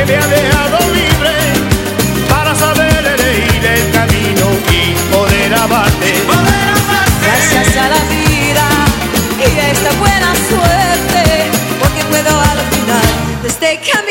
que me ha dejado libre para saber elegir el camino y poder amarte. Gracias a la vida y a esta buena suerte, porque puedo al final desde este camino.